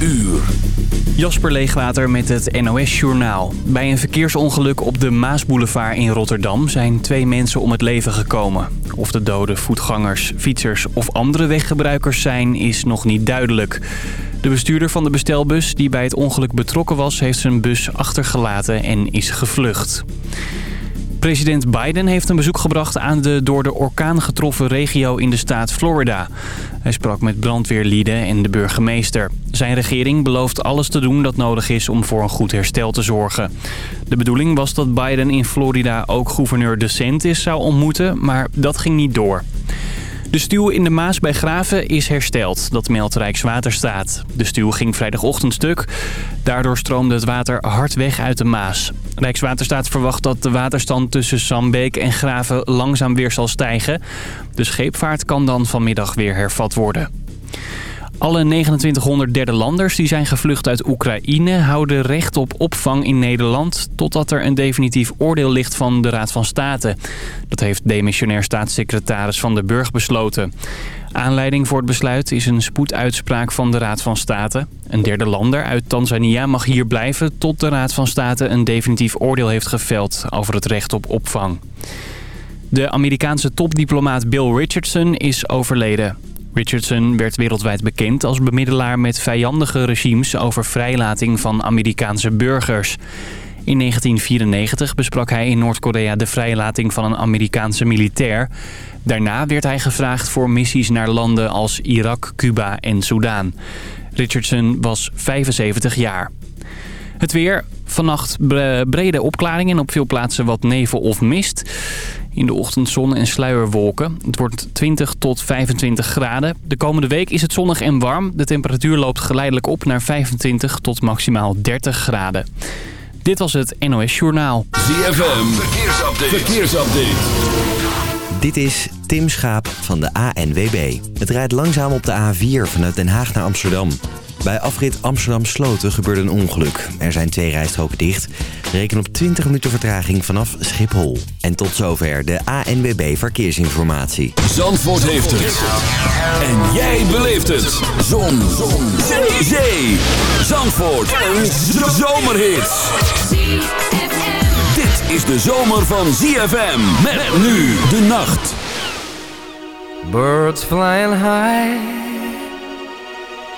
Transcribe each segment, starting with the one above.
uur. Jasper Leegwater met het NOS Journaal. Bij een verkeersongeluk op de Maasboulevard in Rotterdam zijn twee mensen om het leven gekomen. Of de doden voetgangers, fietsers of andere weggebruikers zijn is nog niet duidelijk. De bestuurder van de bestelbus die bij het ongeluk betrokken was... heeft zijn bus achtergelaten en is gevlucht. President Biden heeft een bezoek gebracht aan de door de orkaan getroffen regio in de staat Florida. Hij sprak met brandweerlieden en de burgemeester. Zijn regering belooft alles te doen dat nodig is om voor een goed herstel te zorgen. De bedoeling was dat Biden in Florida ook gouverneur DeSantis zou ontmoeten, maar dat ging niet door. De stuw in de Maas bij Graven is hersteld, dat meldt Rijkswaterstaat. De stuw ging vrijdagochtend stuk. Daardoor stroomde het water hard weg uit de Maas. Rijkswaterstaat verwacht dat de waterstand tussen Sambeek en Graven langzaam weer zal stijgen. De scheepvaart kan dan vanmiddag weer hervat worden. Alle 2900 derde landers die zijn gevlucht uit Oekraïne houden recht op opvang in Nederland... totdat er een definitief oordeel ligt van de Raad van State. Dat heeft demissionair staatssecretaris Van der Burg besloten. Aanleiding voor het besluit is een spoeduitspraak van de Raad van State. Een derde lander uit Tanzania mag hier blijven tot de Raad van State een definitief oordeel heeft geveld over het recht op opvang. De Amerikaanse topdiplomaat Bill Richardson is overleden. Richardson werd wereldwijd bekend als bemiddelaar met vijandige regimes over vrijlating van Amerikaanse burgers. In 1994 besprak hij in Noord-Korea de vrijlating van een Amerikaanse militair. Daarna werd hij gevraagd voor missies naar landen als Irak, Cuba en Soudaan. Richardson was 75 jaar. Het weer. Vannacht brede opklaringen en op veel plaatsen wat nevel of mist. In de ochtend zon en sluierwolken. Het wordt 20 tot 25 graden. De komende week is het zonnig en warm. De temperatuur loopt geleidelijk op naar 25 tot maximaal 30 graden. Dit was het NOS Journaal. ZFM. Verkeersupdate. Verkeersupdate. Dit is Tim Schaap van de ANWB. Het rijdt langzaam op de A4 vanuit Den Haag naar Amsterdam. Bij afrit Amsterdam-Sloten gebeurde een ongeluk. Er zijn twee rijstroken dicht. Reken op 20 minuten vertraging vanaf Schiphol. En tot zover de ANWB Verkeersinformatie. Zandvoort heeft het. En jij beleeft het. Zon. Zon. Zee. Zee. Zandvoort. Een zomerhit. Dit is de zomer van ZFM. Met nu de nacht. Birds flying high.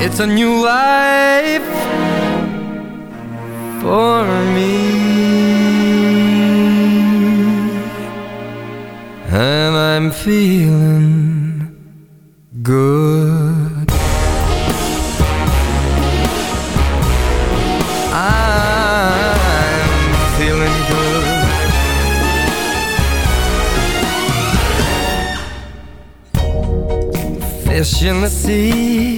it's a new life for me. And I'm feeling good. I'm feeling good. Fish in the sea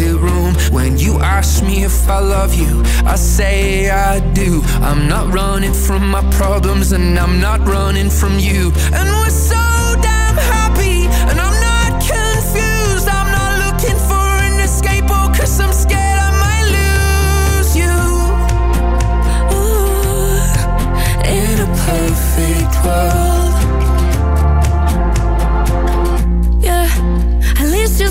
When you ask me if I love you, I say I do. I'm not running from my problems, and I'm not running from you. And we're so damn happy, and I'm not confused. I'm not looking for an escape, oh, cause I'm scared I might lose you. In a perfect world.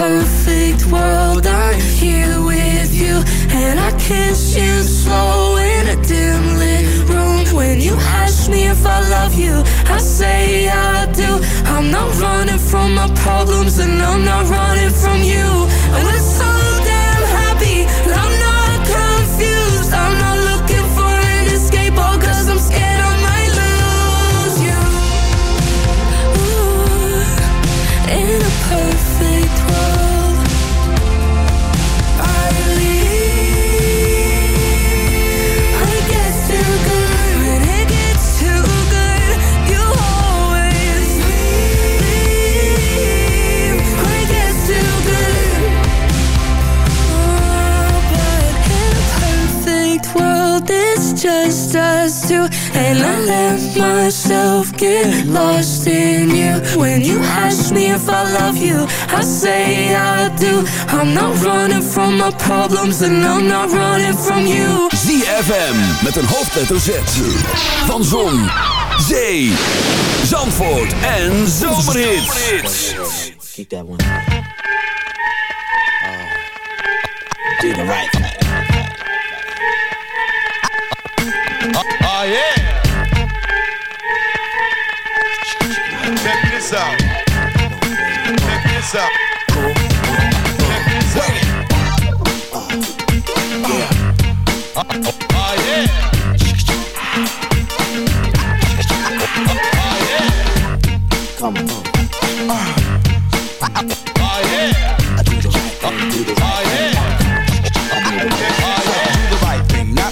Perfect world, I'm here with you, and I kiss you slow in a dim lit room. When you ask me if I love you, I say I do. I'm not running from my problems, and I'm not running from you. And we're so just us two, and I let myself get lost in you. When you ask me if I love you, I say I do. I'm not running from my problems, and I'm not running from you. ZFM met een hoofdletter Z. Van Zon, Zee, Zandvoort en Zomerhits. Keep that one. Oh, do the right this out. Check this out. Check this out. Oh yeah. Oh yeah. Come on. Oh yeah. I do the right Do the right thing.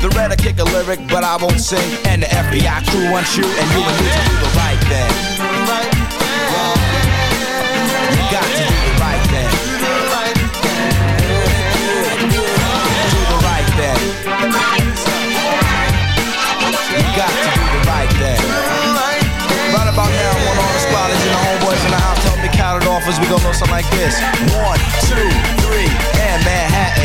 The red I kick a lyric, but I won't sing. And the FBI crew wants you, and you and me to do the right thing. You got to do the right thing. Do the right thing. You got to do the right thing. Right about now, want all the squatters and the homeboys in the house. Help me count it off as we go something like this. One, two,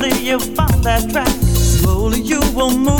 Finally, you found that track. Slowly, you will move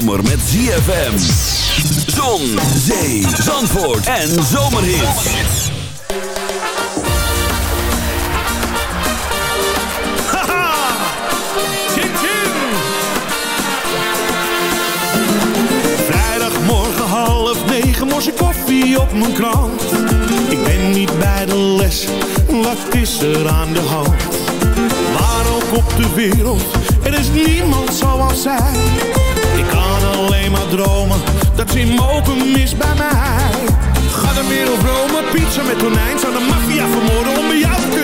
zomer met ZFM. Zon, zee, zandvoort en zomerhit. Vrijdagmorgen half negen, morse koffie op mijn krant. Ik ben niet bij de les, wat is er aan de hand? Waar ook op de wereld, er is niemand zoals zij. Dat ze in mogen mis bij mij. Ga de wereld Rome, pizza met tonijn. Zou de maffia vermoorden om bij jou te kunnen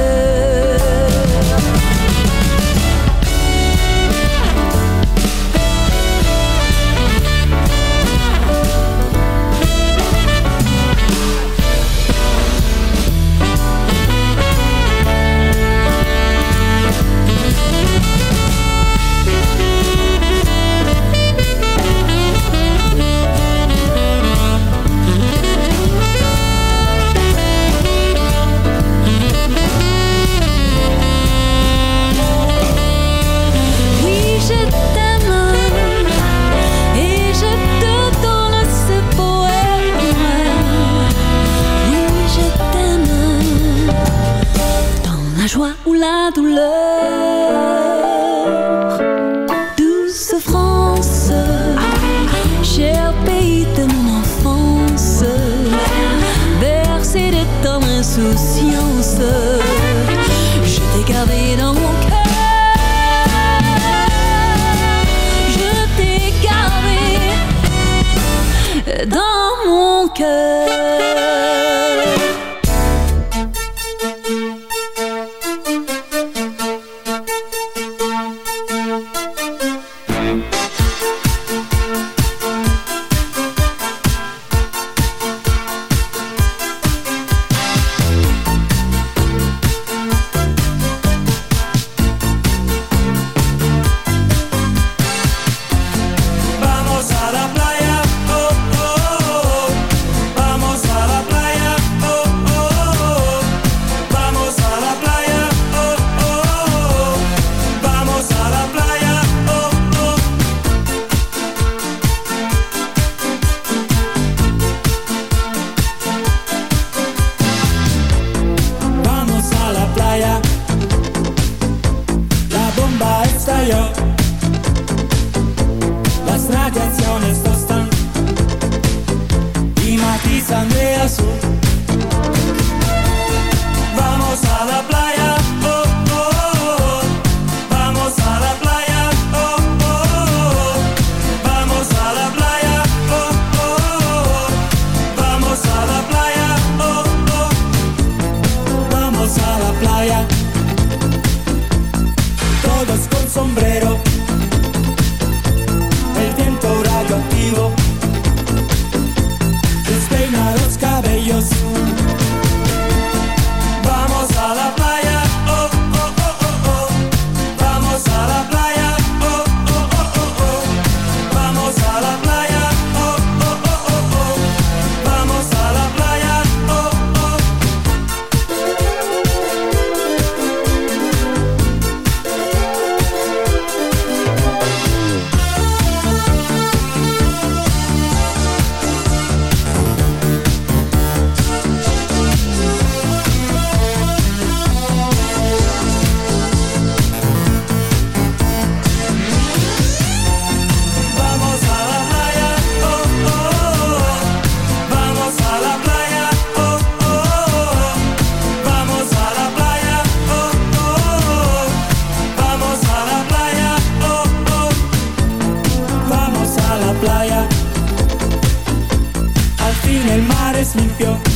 Es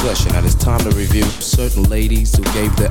session. And it's time to review certain ladies who gave their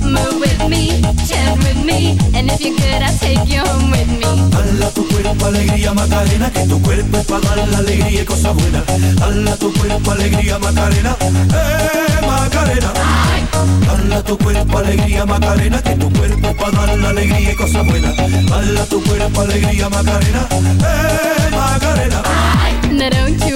Move with me, chant with me, and if you could, I'd take you home with me. Dala tu cuerpo alegría Macarena, que tu cuerpo es para dar la alegría y cosas buenas. Dala tu cuerpo alegría Macarena, eh Macarena. Dala tu cuerpo alegría Macarena, que tu cuerpo es para dar la alegría y cosas buenas. Dala tu cuerpo alegría Macarena, eh Macarena. Now don't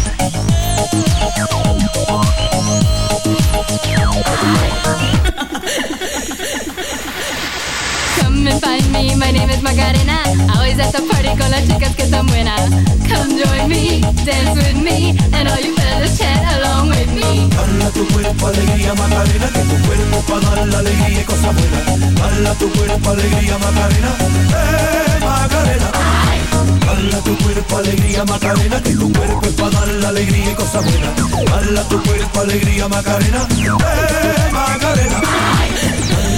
Name Macarena. Always at the party con las chicas que están buenas. Come join me, dance with me, and all you fellas chat along with me. Dala tu cuerpo alegría Macarena, que tu cuerpo para dar la alegría y cosas buenas. Dala tu cuerpo alegría Macarena, eh Macarena. Dala tu cuerpo alegría Macarena, que tu cuerpo es dar la alegría y cosas buenas. Dala tu cuerpo alegría Macarena, eh Macarena.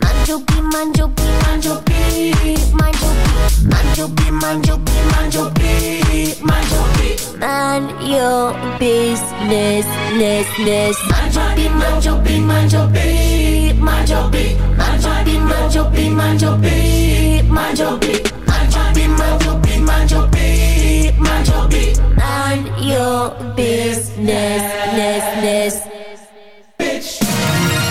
manjo B, manjo B. Manjo B, manjo B, manjo B, manjo B. Man your business, ness, ness. Manjo B, manjo B, manjo B, manjo B. Manjo B, manjo B, manjo B, manjo B. Manjo